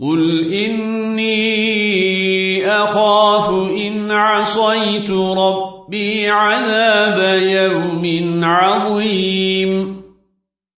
قل إني أخاف إن عصيت ربي عذاب يوم عظيم